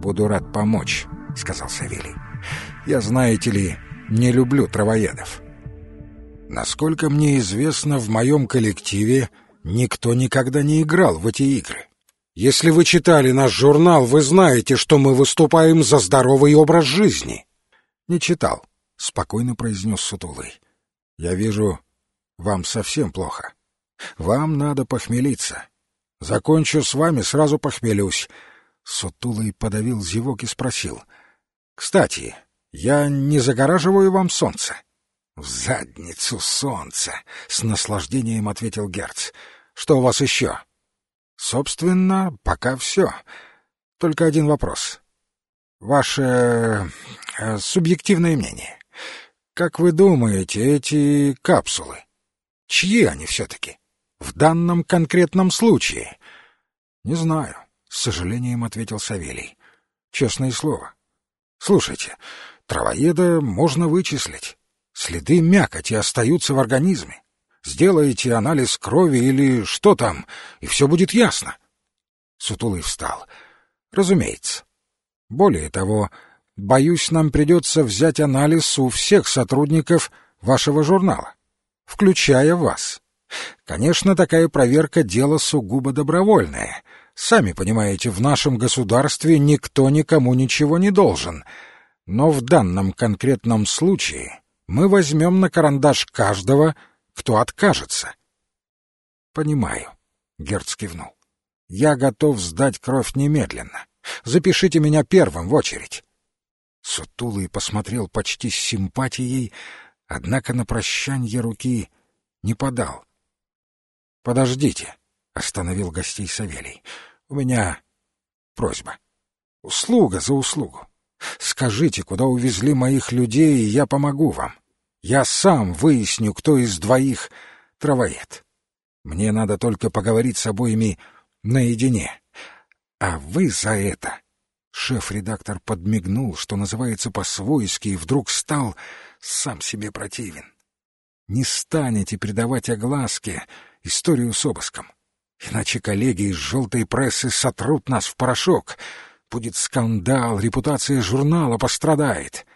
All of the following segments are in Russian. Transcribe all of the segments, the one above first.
«Буду рад помочь», — сказал Савелий. «Я, знаете ли, не люблю травоедов». Насколько мне известно, в моем коллективе никто никогда не играл в эти игры. Если вы читали наш журнал, вы знаете, что мы выступаем за здоровый образ жизни. Не читал, спокойно произнес Сутулый. Я вижу, вам совсем плохо. Вам надо похмелиться. Закончу с вами, сразу похмелюсь. Сутулый подавил зевок и спросил. Кстати, я не загораживаю вам солнце. В задницу солнце, с наслаждением ответил Герц. Что у вас еще? Собственно, пока все. Только один вопрос. Ваше э, субъективное мнение. Как вы думаете, эти капсулы, чьи они все-таки? В данном конкретном случае? Не знаю, с сожалением ответил Савелий. Честное слово. Слушайте, травоеда можно вычислить. Следы мякоти остаются в организме. Сделаете анализ крови или что там, и все будет ясно. Сутулый встал. Разумеется. Более того, боюсь, нам придется взять анализ у всех сотрудников вашего журнала, включая вас. Конечно, такая проверка — дело сугубо добровольное. Сами понимаете, в нашем государстве никто никому ничего не должен. Но в данном конкретном случае мы возьмем на карандаш каждого — кто откажется. Понимаю, Герц кивнул. Я готов сдать кровь немедленно. Запишите меня первым в очередь. Сутулый посмотрел почти с симпатией, однако на прощанье руки не подал. Подождите, остановил гостей Савелий. У меня просьба. Услуга за услугу. Скажите, куда увезли моих людей, и я помогу вам. Я сам выясню, кто из двоих травоед. Мне надо только поговорить с обоими наедине. А вы за это... Шеф-редактор подмигнул, что называется по-свойски, и вдруг стал сам себе противен. Не станете придавать огласке историю с обыском. Иначе коллеги из желтой прессы сотрут нас в порошок. Будет скандал, репутация журнала пострадает.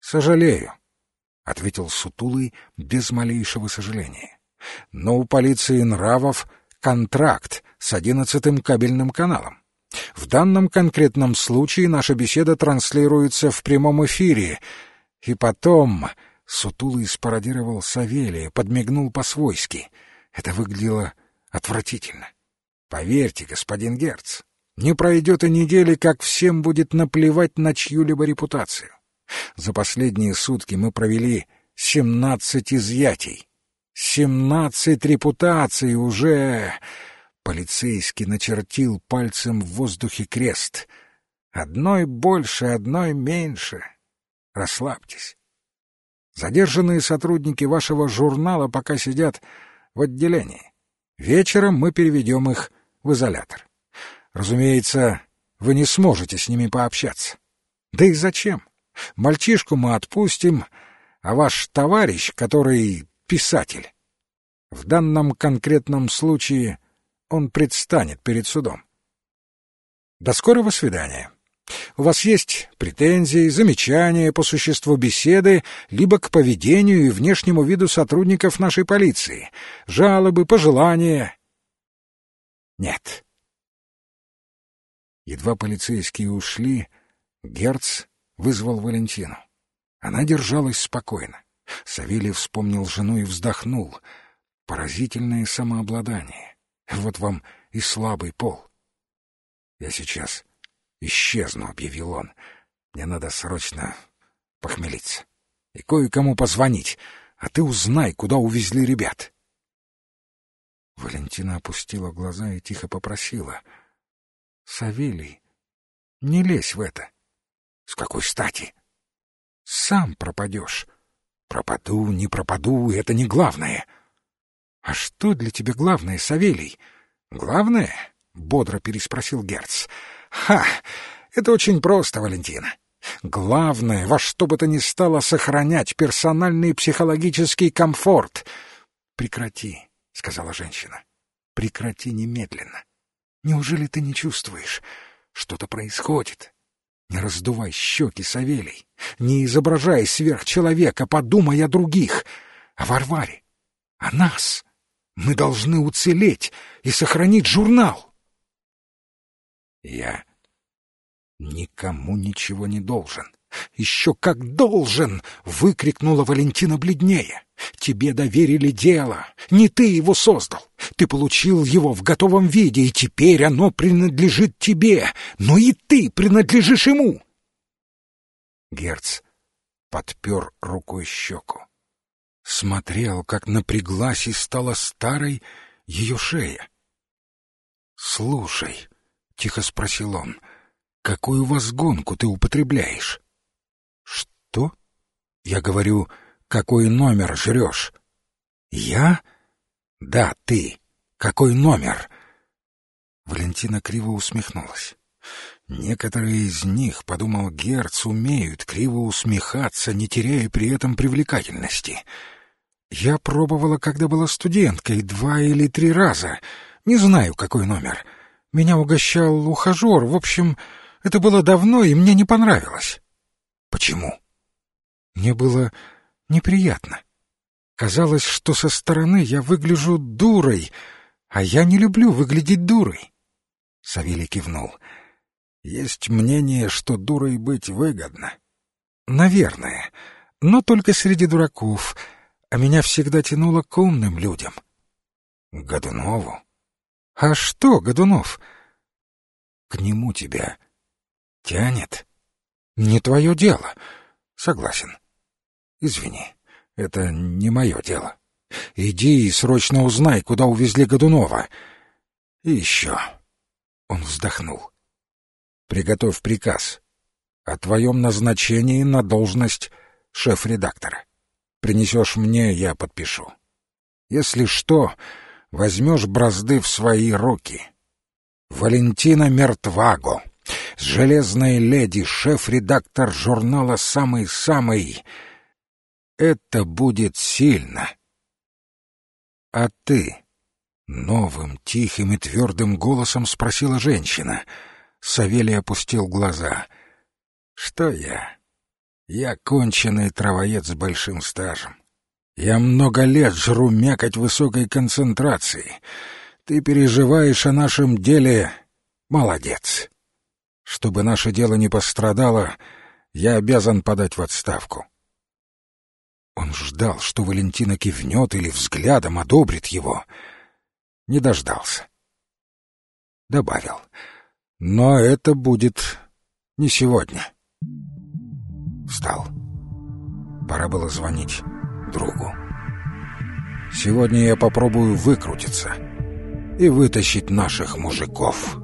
Сожалею, — ответил Сутулый без малейшего сожаления. «Но у полиции нравов контракт с одиннадцатым кабельным каналом. В данном конкретном случае наша беседа транслируется в прямом эфире. И потом...» — Сутулый спародировал Савелия, подмигнул по-свойски. Это выглядело отвратительно. «Поверьте, господин Герц, не пройдет и недели, как всем будет наплевать на чью-либо репутацию. За последние сутки мы провели семнадцать изъятий. Семнадцать репутаций уже... Полицейский начертил пальцем в воздухе крест. Одной больше, одной меньше. Расслабьтесь. Задержанные сотрудники вашего журнала пока сидят в отделении. Вечером мы переведем их в изолятор. Разумеется, вы не сможете с ними пообщаться. Да и зачем? Мальчишку мы отпустим, а ваш товарищ, который писатель, в данном конкретном случае он предстанет перед судом. До скорого свидания. У вас есть претензии, замечания по существу беседы, либо к поведению и внешнему виду сотрудников нашей полиции, жалобы, пожелания? Нет. Едва полицейские ушли, Герц вызвал Валентину. Она держалась спокойно. Савелий вспомнил жену и вздохнул. Поразительное самообладание. Вот вам и слабый пол. «Я сейчас исчезну», — объявил он. «Мне надо срочно похмелиться и кое-кому позвонить, а ты узнай, куда увезли ребят». Валентина опустила глаза и тихо попросила. «Савелий, не лезь в это. С какой стати? Сам пропадешь. Пропаду, не пропаду, это не главное. А что для тебя главное, Савелий? Главное? Бодро переспросил Герц. Ха! Это очень просто, Валентина. Главное, во что бы то ни стало сохранять персональный психологический комфорт. Прекрати, сказала женщина. Прекрати немедленно. Неужели ты не чувствуешь? Что-то происходит. Не раздувай щеки, Савелий. Не изображай сверхчеловека, подумай о других. О Варваре. О нас. Мы должны уцелеть и сохранить журнал. Я никому ничего не должен. «Еще как должен!» — выкрикнула Валентина бледнее. «Тебе доверили дело. Не ты его создал. Ты получил его в готовом виде, и теперь оно принадлежит тебе. Но и ты принадлежишь ему!» Герц подпер рукой щеку. Смотрел, как напряглась и стала старой ее шея. «Слушай», — тихо спросил он, — «какую возгонку ты употребляешь?» «Что?» «Я говорю, какой номер жрешь?» «Я?» «Да, ты. Какой номер?» Валентина криво усмехнулась. Некоторые из них, — подумал Герц, — умеют криво усмехаться, не теряя при этом привлекательности. Я пробовала, когда была студенткой, два или три раза. Не знаю, какой номер. Меня угощал ухажер. В общем, это было давно, и мне не понравилось. Почему? Мне было неприятно. Казалось, что со стороны я выгляжу дурой, а я не люблю выглядеть дурой. Савелий кивнул. Есть мнение, что дурой быть выгодно. Наверное, но только среди дураков, а меня всегда тянуло к умным людям. Годунову? А что, Годунов? К нему тебя тянет? Не твое дело. Согласен. Извини, это не мое дело. Иди и срочно узнай, куда увезли Годунова. И еще. Он вздохнул. Приготовь приказ о твоем назначении на должность шеф-редактора. Принесешь мне, я подпишу. Если что, возьмешь бразды в свои руки. Валентина Мертваго, железная леди, шеф-редактор журнала «Самый-самый», это будет сильно. А ты? Новым, тихим и твердым голосом спросила женщина. Савелий опустил глаза. Что я? Я конченый травоед с большим стажем. Я много лет жру мякоть высокой концентрации. Ты переживаешь о нашем деле. Молодец. Чтобы наше дело не пострадало, я обязан подать в отставку. Он ждал, что Валентина кивнет или взглядом одобрит его. Не дождался. Добавил. Но это будет не сегодня. Встал. Пора было звонить другу. Сегодня я попробую выкрутиться и вытащить наших мужиков».